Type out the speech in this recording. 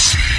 Rossi.